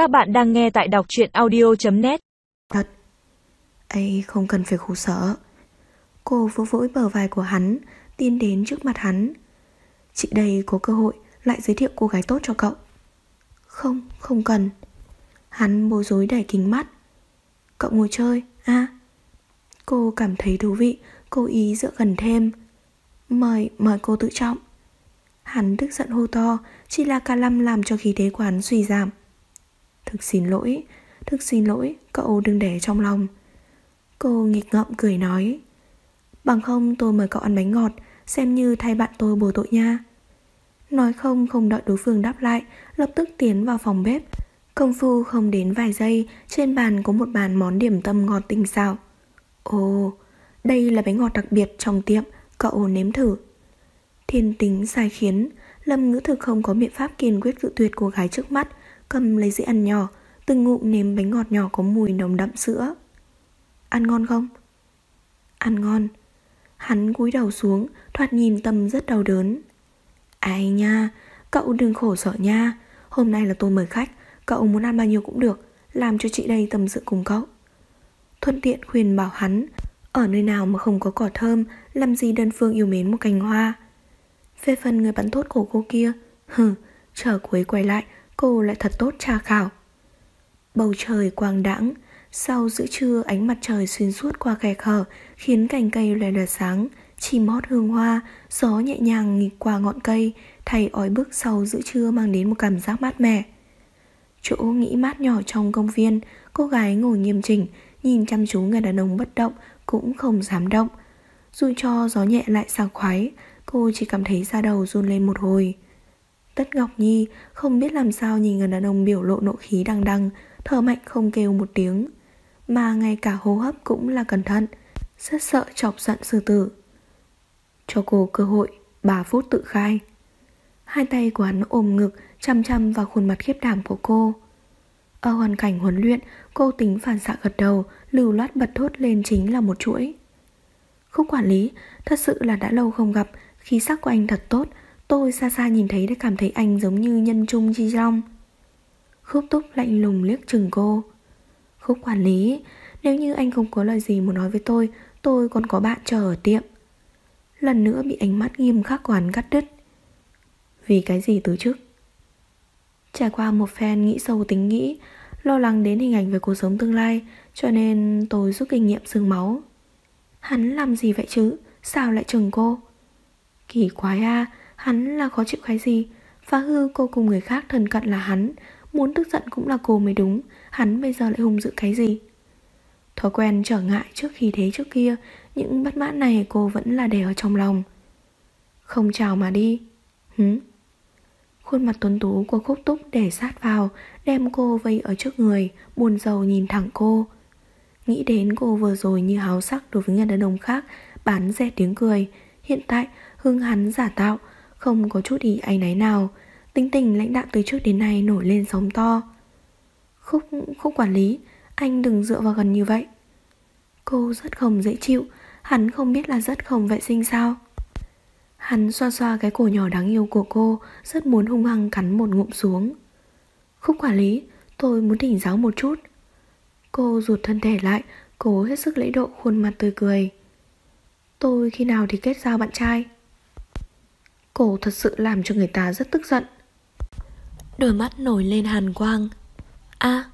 Các bạn đang nghe tại đọc truyện audio.net Thật. Ấy không cần phải khổ sở. Cô vỗ vỗi bờ vai của hắn Tiến đến trước mặt hắn. Chị đây có cơ hội Lại giới thiệu cô gái tốt cho cậu. Không, không cần. Hắn bối rối đẩy kính mắt. Cậu ngồi chơi, à Cô cảm thấy thú vị cô ý dựa gần thêm. Mời, mời cô tự trọng. Hắn tức giận hô to Chỉ là ca lâm làm cho khí thế của hắn suy giảm. Thực xin lỗi, Thực xin lỗi, Cậu đừng để trong lòng. Cô nghịch ngợm cười nói, Bằng không tôi mời cậu ăn bánh ngọt, Xem như thay bạn tôi bồi tội nha. Nói không không đợi đối phương đáp lại, Lập tức tiến vào phòng bếp. Công phu không đến vài giây, Trên bàn có một bàn món điểm tâm ngọt tinh xảo. Ồ, Đây là bánh ngọt đặc biệt trong tiệm, Cậu nếm thử. Thiên tính sai khiến, Lâm ngữ thực không có biện pháp kiên quyết cự tuyệt cô gái trước mắt. Cầm lấy dĩa ăn nhỏ Từng ngụm nếm bánh ngọt nhỏ có mùi nồng đậm sữa. Ăn ngon không? Ăn ngon. Hắn cúi đầu xuống Thoạt nhìn tâm rất đau đớn. Ai nha Cậu đừng khổ sở nha. Hôm nay là tôi mời khách Cậu muốn ăn bao nhiêu cũng được Làm cho chị đây tâm sự cùng cậu. Thuận tiện khuyên bảo hắn Ở nơi nào mà không có cỏ thơm Làm gì đơn phương yêu mến một cành hoa? Về phần người bạn tốt của cô kia Hừ, chờ cuối quay lại Cô lại thật tốt tra khảo. Bầu trời quang đãng, Sau giữa trưa ánh mặt trời xuyên suốt qua khe hở Khiến cành cây loè loè sáng, Chim hót hương hoa, Gió nhẹ nhàng nghịch qua ngọn cây, Thay ói bức sau giữa trưa mang đến một cảm giác mát mẻ. Chỗ nghĩ mát nhỏ trong công viên, Cô gái ngồi nghiêm chỉnh, Nhìn chăm chú người đàn ông bất động Cũng không dám động. Dù cho gió nhẹ lại sảng khoái, Cô chỉ cảm thấy da đầu run lên một hồi. Tất Ngọc Nhi không biết làm sao nhìn người đàn ông biểu lộ nộ khí đằng đằng, Thở mạnh không kêu một tiếng. Mà ngay cả hô hấp cũng là cẩn thận, Rất sợ chọc giận sư tử. Cho cô cơ hội 3 phút tự khai. Hai tay của hắn ôm ngực, Chăm chăm vào khuôn mặt khiếp đảm của cô. Ở hoàn cảnh huấn luyện, Cô tính phản xạ gật đầu, Lưu loát bật thốt lên chính là một chuỗi. Khúc quản lý, Thật sự là đã lâu không gặp, Khí sắc của anh thật tốt Tôi xa xa nhìn thấy đã cảm thấy anh giống như nhân trung chi long Khúc túc lạnh lùng liếc chừng cô. Khúc quản lý, Nếu như anh không có lời gì muốn nói với tôi Tôi còn có bạn chờ ở tiệm. Lần nữa bị ánh mắt nghiêm khắc của hắn cắt đứt. Vì cái gì từ trước Trải qua một phen nghĩ sâu tính nghĩ, Lo lắng đến hình ảnh về cuộc sống tương lai, Cho nên tôi rút kinh nghiệm sương máu. Hắn làm gì vậy chứ? Sao lại chừng cô? Kỳ quái à Hắn là khó chịu cái gì? Phá hư cô cùng người khác thân cận là hắn. Muốn tức giận cũng là cô mới đúng. Hắn bây giờ lại hung dữ cái gì? Thói quen trở ngại trước khi thế trước kia, Những bất mãn này cô vẫn là để ở trong lòng. Không chào mà đi. Hứ Khuôn mặt tuấn tú của khúc túc để sát vào, Đem cô vây ở trước người, Buồn rầu nhìn thẳng cô. Nghĩ đến cô vừa rồi như háo sắc Đối với người đàn ông khác, Bán rẻ tiếng cười. Hiện tại, hưng hắn giả tạo không có chút ý áy náy nào. Tính tình lãnh đạo từ trước đến nay nổi lên sóng to. Khúc, khúc quản lý Anh đừng dựa vào gần như vậy. Cô rất không dễ chịu. Hắn không biết là rất không vệ sinh sao? Hắn xoa xoa cái cổ nhỏ đáng yêu của cô Rất muốn hung hăng cắn một ngụm xuống. Khúc quản lý Tôi muốn thỉnh giáo một chút. Cô rụt thân thể lại Cố hết sức lễ độ khuôn mặt tươi cười. Tôi khi nào thì kết giao bạn trai? Cô thật sự làm cho người ta rất tức giận. Đôi mắt nổi lên hàn quang. A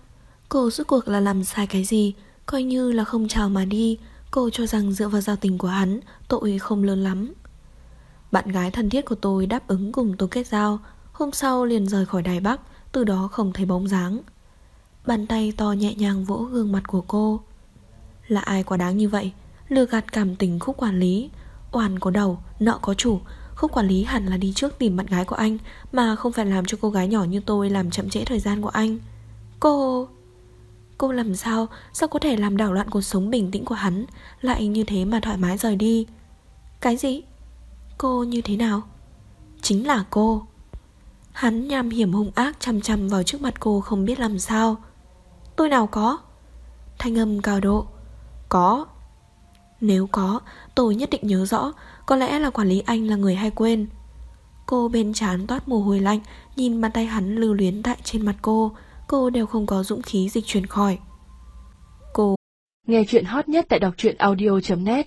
cô rốt cuộc là làm sai cái gì? Coi như là không chào mà đi. Cô cho rằng dựa vào giao tình của hắn Tội không lớn lắm. Bạn gái thân thiết của tôi đáp ứng cùng tôi kết giao. Hôm sau liền rời khỏi Đài Bắc Từ đó không thấy bóng dáng. Bàn tay to nhẹ nhàng vỗ gương mặt của cô. Là ai quá đáng như vậy? Lừa gạt cảm tình khúc quản lý. Oàn có đầu, nợ có chủ không quản lý hẳn là đi trước tìm bạn gái của anh, Mà không phải làm cho cô gái nhỏ như tôi Làm chậm trễ thời gian của anh. Cô... Cô làm sao? Sao có thể làm đảo loạn cuộc sống bình tĩnh của hắn, Lại như thế mà thoải mái rời đi? Cái gì? Cô như thế nào? Chính là cô. Hắn nham hiểm hung ác chăm chăm vào trước mặt cô không biết làm sao. Tôi nào có? Thanh âm cao độ. Có. Nếu có, tôi nhất định nhớ rõ, Có lẽ là quản lý anh là người hay quên. Cô bên trán toát mồ hôi lạnh, Nhìn bàn tay hắn lưu luyến tại trên mặt cô Cô đều không có dũng khí dịch chuyển khỏi. Cô Nghe chuyện hot nhất tại đọc truyện audio.net